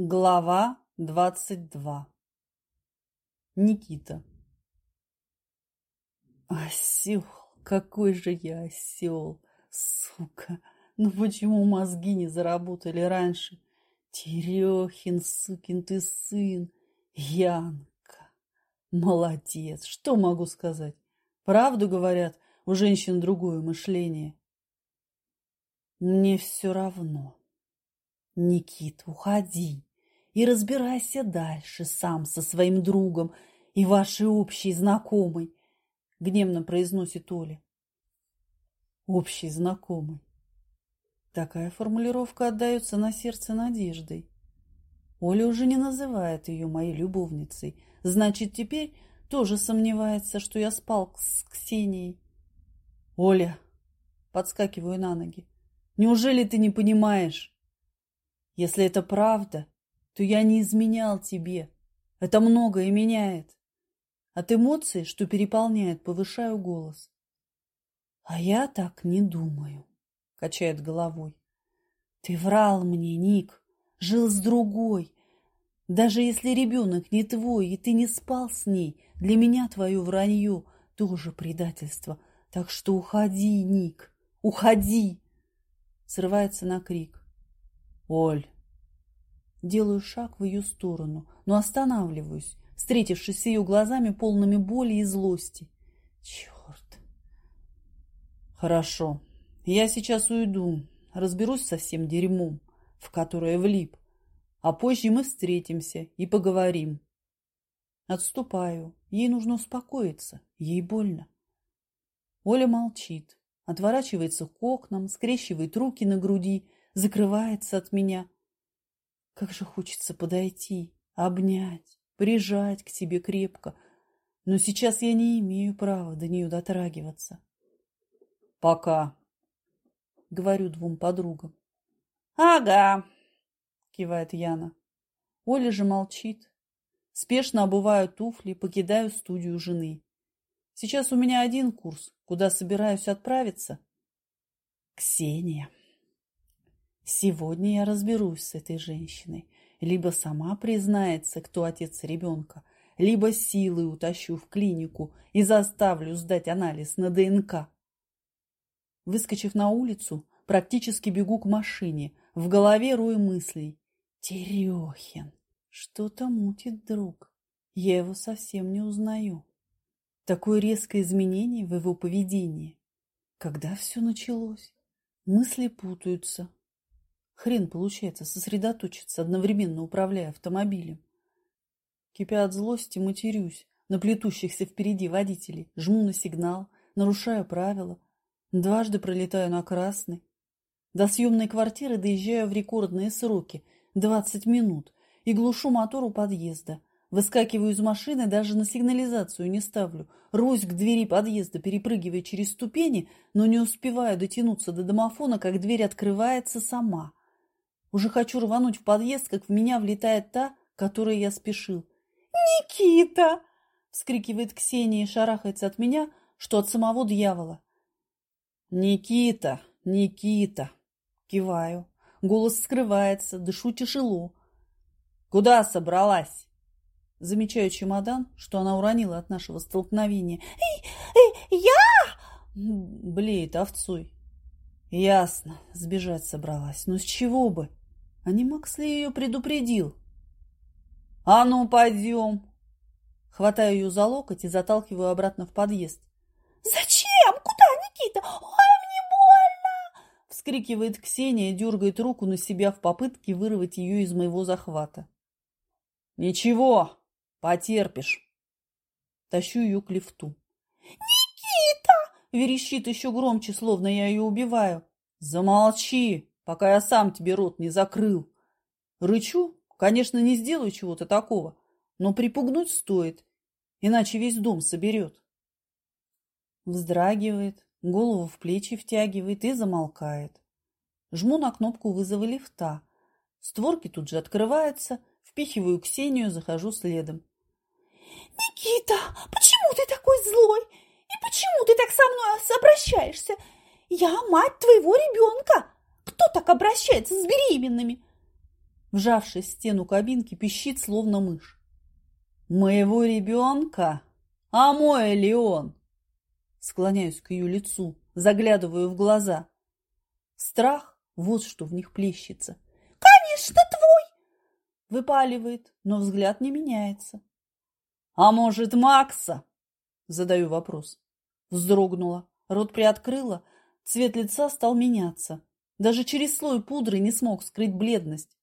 Глава двадцать два. Никита. Осел, какой же я осел, сука. Ну почему мозги не заработали раньше? Терехин, сукин ты сын, Янка. Молодец, что могу сказать? Правду говорят, у женщин другое мышление. Мне все равно. Никит, уходи и разбирайся дальше сам со своим другом и вашей общей знакомой, — гневно произносит Оля. Общий знакомый. Такая формулировка отдается на сердце надеждой. Оля уже не называет ее моей любовницей. Значит, теперь тоже сомневается, что я спал с Ксенией. Оля, подскакиваю на ноги. Неужели ты не понимаешь? Если это правда, то я не изменял тебе. Это многое меняет. От эмоций, что переполняет, повышаю голос. А я так не думаю, качает головой. Ты врал мне, Ник, жил с другой. Даже если ребенок не твой, и ты не спал с ней, для меня твое вранье тоже предательство. Так что уходи, Ник, уходи. Срывается на крик. Оль, Делаю шаг в ее сторону, но останавливаюсь, встретившись с ее глазами, полными боли и злости. Черт! Хорошо, я сейчас уйду, разберусь со всем дерьмом, в которое влип, а позже мы встретимся и поговорим. Отступаю. Ей нужно успокоиться. Ей больно. Оля молчит, отворачивается к окнам, скрещивает руки на груди, закрывается от меня – как же хочется подойти, обнять, прижать к тебе крепко. Но сейчас я не имею права до нее дотрагиваться. Пока, говорю двум подругам. Ага, кивает Яна. Оля же молчит. Спешно обуваю туфли, покидаю студию жены. Сейчас у меня один курс, куда собираюсь отправиться. Ксения. Сегодня я разберусь с этой женщиной. Либо сама признается, кто отец ребенка, либо силой утащу в клинику и заставлю сдать анализ на ДНК. Выскочив на улицу, практически бегу к машине, в голове рой мыслей. Терехин, что-то мутит друг. Я его совсем не узнаю. Такое резкое изменение в его поведении. Когда все началось? Мысли путаются, Хрен получается сосредоточиться, одновременно управляя автомобилем. Кипя от злости, матерюсь на плетущихся впереди водителей, жму на сигнал, нарушаю правила, дважды пролетаю на красный. До съемной квартиры доезжаю в рекордные сроки – 20 минут и глушу мотор у подъезда. Выскакиваю из машины, даже на сигнализацию не ставлю. Русь к двери подъезда, перепрыгивая через ступени, но не успеваю дотянуться до домофона, как дверь открывается сама. Уже хочу рвануть в подъезд, как в меня влетает та, которой я спешил. «Никита!» — вскрикивает Ксения и шарахается от меня, что от самого дьявола. «Никита! Никита!» — киваю. Голос скрывается, дышу тяжело. «Куда собралась?» Замечаю чемодан, что она уронила от нашего столкновения. «Я?» — блеет овцой. «Ясно, сбежать собралась. Но с чего бы?» А не Макс ли ее предупредил? «А ну, пойдем!» Хватаю ее за локоть и заталкиваю обратно в подъезд. «Зачем? Куда, Никита? Ой, мне больно!» Вскрикивает Ксения дергает руку на себя в попытке вырвать ее из моего захвата. «Ничего, потерпишь!» Тащу ее к лифту. «Никита!» Верещит еще громче, словно я ее убиваю. «Замолчи!» Пока я сам тебе рот не закрыл. Рычу, конечно, не сделаю чего-то такого, но припугнуть стоит, иначе весь дом соберет. Вздрагивает, голову в плечи втягивает и замолкает. Жму на кнопку вызова лифта. Створки тут же открываются, впихиваю Ксению, захожу следом. «Никита, почему ты такой злой? И почему ты так со мной обращаешься? Я мать твоего ребенка!» Кто так обращается с беременными? Вжавшись в стену кабинки, пищит, словно мышь. «Моего ребенка? А мой ли он?» Склоняюсь к ее лицу, заглядываю в глаза. Страх, вот что в них плещется. «Конечно, твой!» Выпаливает, но взгляд не меняется. «А может, Макса?» Задаю вопрос. Вздрогнула, рот приоткрыла, цвет лица стал меняться. Даже через слой пудры не смог скрыть бледность.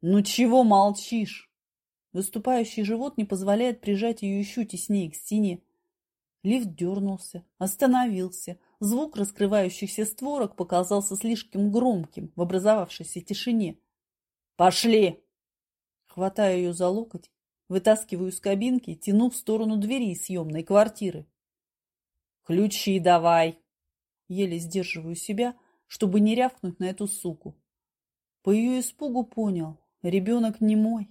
«Ну чего молчишь?» Выступающий живот не позволяет прижать ее еще теснее к стене. Лифт дернулся, остановился. Звук раскрывающихся створок показался слишком громким в образовавшейся тишине. «Пошли!» Хватаю ее за локоть, вытаскиваю из кабинки, тяну в сторону двери съемной квартиры. «Ключи давай!» Еле сдерживаю себя, чтобы не рявкнуть на эту суку. По ее испугу понял, ребенок не мой.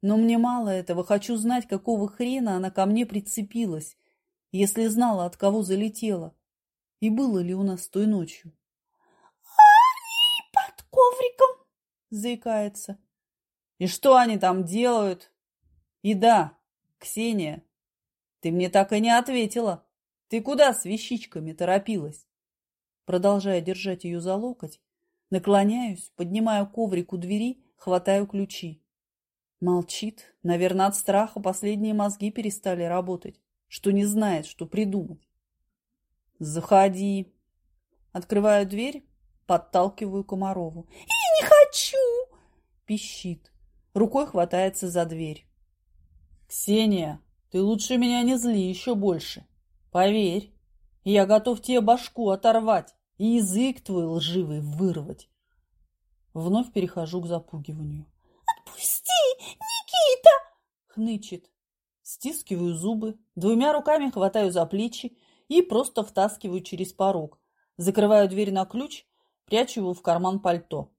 Но мне мало этого, хочу знать, какого хрена она ко мне прицепилась, если знала, от кого залетела, и было ли у нас той ночью. «Они под ковриком!» — заикается. «И что они там делают?» «И да, Ксения, ты мне так и не ответила. Ты куда с вещичками торопилась?» Продолжая держать ее за локоть, наклоняюсь, поднимаю коврик у двери, хватаю ключи. Молчит. Наверное, от страха последние мозги перестали работать что не знает, что придумать. «Заходи!» Открываю дверь, подталкиваю Комарову. «Я не хочу!» Пищит. Рукой хватается за дверь. «Ксения, ты лучше меня не зли еще больше. Поверь, я готов тебе башку оторвать и язык твой лживый вырвать». Вновь перехожу к запугиванию. «Отпусти, Никита!» Хнычет. Стискиваю зубы, двумя руками хватаю за плечи и просто втаскиваю через порог. Закрываю дверь на ключ, прячу его в карман пальто.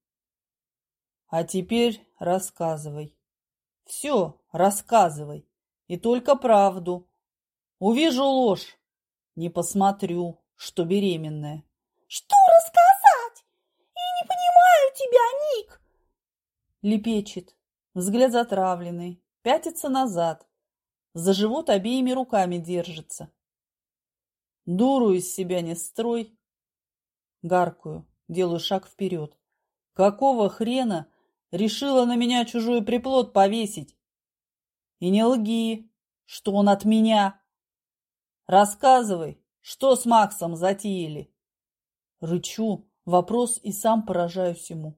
А теперь рассказывай. Все, рассказывай. И только правду. Увижу ложь. Не посмотрю, что беременная. Что рассказать? Я не понимаю тебя, Ник. Лепечет. Взгляд затравленный. Пятится назад. За живот обеими руками держится. Дуру из себя не строй. Гаркую, делаю шаг вперед. Какого хрена решила на меня чужой приплод повесить? И не лги, что он от меня. Рассказывай, что с Максом затеяли. Рычу, вопрос и сам поражаюсь ему.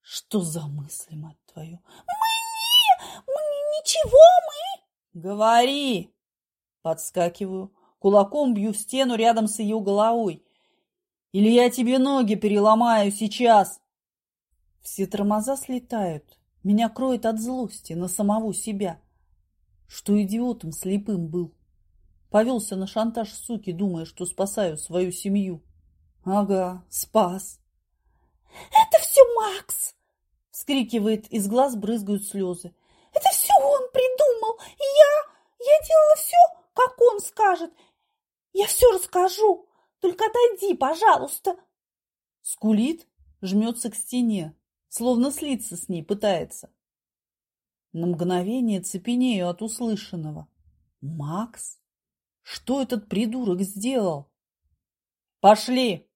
Что за мысли, мать твою? Ничего мы? Говори! Подскакиваю, кулаком бью в стену рядом с ее головой. Или я тебе ноги переломаю сейчас. Все тормоза слетают. Меня кроет от злости на самого себя. Что идиотом слепым был. Повелся на шантаж суки, думая, что спасаю свою семью. Ага, спас. «Это все Макс!» Вскрикивает, из глаз брызгают слезы. Это все он придумал, я... Я делала все, как он скажет. Я все расскажу, только отойди, пожалуйста. Скулит, жмется к стене, словно слиться с ней пытается. На мгновение цепенею от услышанного. Макс? Что этот придурок сделал? Пошли!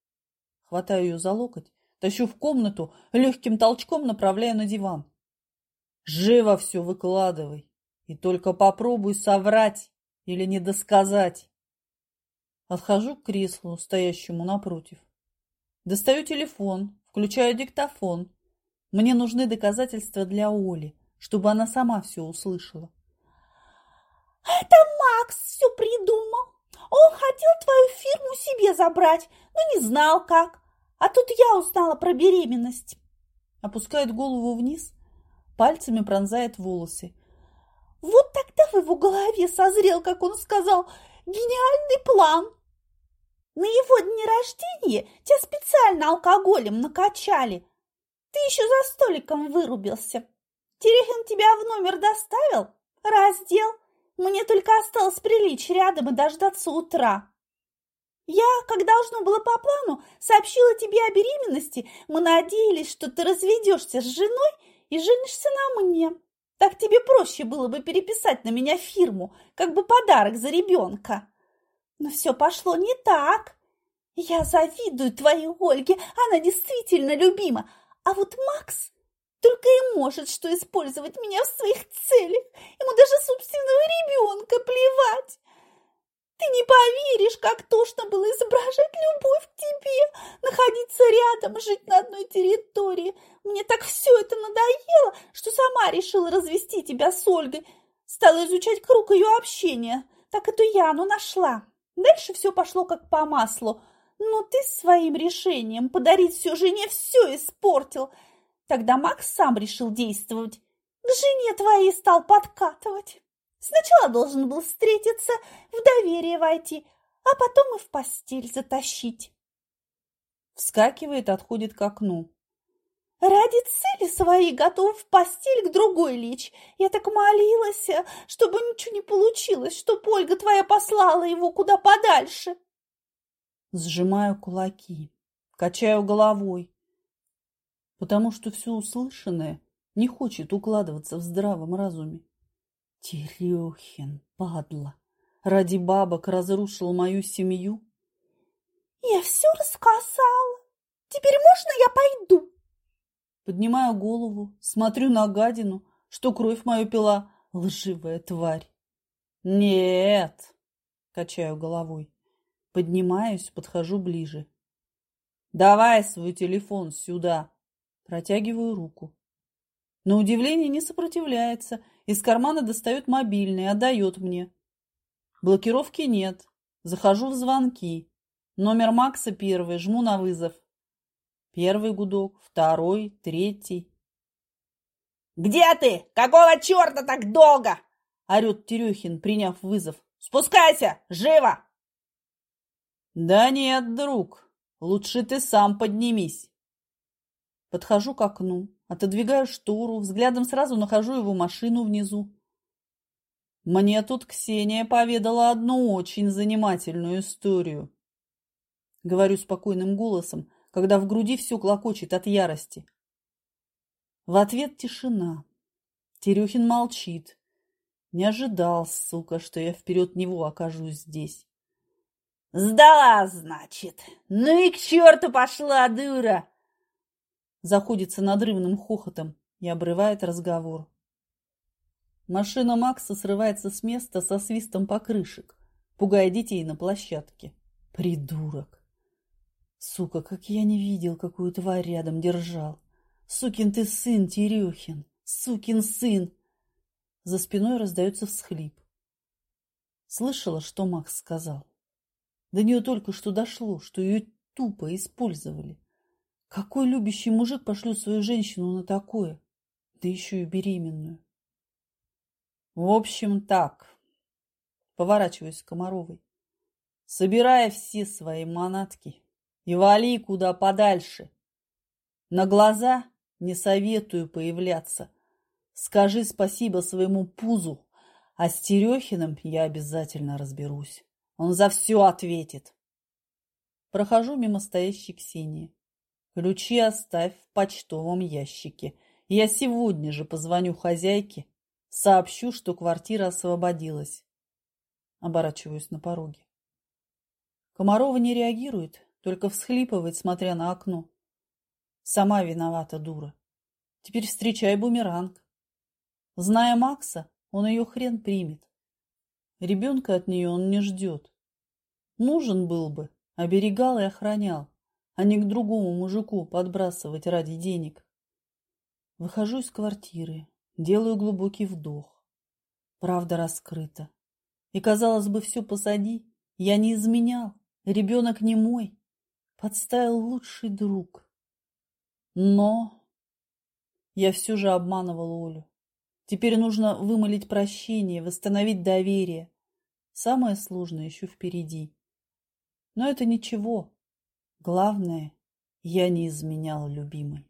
Хватаю ее за локоть, тащу в комнату, легким толчком направляю на диван. Живо все выкладывай. И только попробуй соврать или недосказать. Отхожу к креслу, стоящему напротив. Достаю телефон, включаю диктофон. Мне нужны доказательства для Оли, чтобы она сама все услышала. Это Макс все придумал. Он хотел твою фирму себе забрать, но не знал как. А тут я узнала про беременность. Опускает голову вниз, пальцами пронзает волосы. Вот тогда в его голове созрел, как он сказал, гениальный план. На его дне рождения тебя специально алкоголем накачали. Ты еще за столиком вырубился. Терехин тебя в номер доставил? Раздел. Мне только осталось прилечь рядом и дождаться утра. Я, как должно было по плану, сообщила тебе о беременности. Мы надеялись, что ты разведешься с женой и женишься на мне. Так тебе проще было бы переписать на меня фирму, как бы подарок за ребенка. Но все пошло не так. Я завидую твоей Ольге, она действительно любима. А вот Макс только и может что использовать меня в своих целях. Ему даже собственного ребенка плевать. Ты не поверишь, как тошно было изображать любовь к тебе, находиться рядом, жить на одной территории. Мне так все это надоело, что сама решила развести тебя с Ольгой. Стала изучать круг ее общения. Так эту Яну нашла. Дальше все пошло как по маслу. Но ты своим решением подарить все жене все испортил. Тогда Макс сам решил действовать. К жене твоей стал подкатывать. Сначала должен был встретиться, в доверие войти, а потом и в постель затащить. Вскакивает, отходит к окну. Ради цели своей готов в постель к другой лечь. Я так молилась, чтобы ничего не получилось, чтоб Ольга твоя послала его куда подальше. Сжимаю кулаки, качаю головой, потому что все услышанное не хочет укладываться в здравом разуме. Терехин, падла, ради бабок разрушил мою семью. Я все рассказала. Теперь можно я пойду? Поднимаю голову, смотрю на гадину, что кровь мою пила лживая тварь. Нет, качаю головой. Поднимаюсь, подхожу ближе. Давай свой телефон сюда. Протягиваю руку. На удивление не сопротивляется из кармана достает мобильный, отдает мне. Блокировки нет. Захожу в звонки. Номер Макса первый, жму на вызов. Первый гудок, второй, третий. «Где ты? Какого черта так долго?» – орет Терехин, приняв вызов. «Спускайся! Живо!» «Да нет, друг, лучше ты сам поднимись». Подхожу к окну, Отодвигаю штору, взглядом сразу нахожу его машину внизу. Мне тут Ксения поведала одну очень занимательную историю. Говорю спокойным голосом, когда в груди все клокочет от ярости. В ответ тишина. Терехин молчит. Не ожидал, сука, что я вперед него окажусь здесь. «Сдала, значит! Ну и к черту пошла, дура!» Заходится надрывным хохотом и обрывает разговор. Машина Макса срывается с места со свистом покрышек, пугая детей на площадке. Придурок! Сука, как я не видел, какую тварь рядом держал. Сукин ты сын, Терехин! Сукин сын! За спиной раздается всхлип. Слышала, что Макс сказал? До нее только что дошло, что ее тупо использовали. Какой любящий мужик пошлет свою женщину на такое? Да еще и беременную. В общем, так. Поворачиваюсь к Комаровой. Собирай все свои манатки и вали куда подальше. На глаза не советую появляться. Скажи спасибо своему пузу, а с Терехиным я обязательно разберусь. Он за все ответит. Прохожу мимо стоящей Ксении. Ключи оставь в почтовом ящике. Я сегодня же позвоню хозяйке, сообщу, что квартира освободилась. Оборачиваюсь на пороге. Комарова не реагирует, только всхлипывает, смотря на окно. Сама виновата, дура. Теперь встречай бумеранг. Зная Макса, он ее хрен примет. Ребенка от нее он не ждет. Нужен был бы, оберегал и охранял а не к другому мужику подбрасывать ради денег. Выхожу из квартиры, делаю глубокий вдох. Правда раскрыта. И, казалось бы, все посади. Я не изменял, ребенок не мой. Подставил лучший друг. Но я все же обманывал Олю. Теперь нужно вымолить прощение, восстановить доверие. Самое сложное еще впереди. Но это ничего. Главное, я не изменял любимой.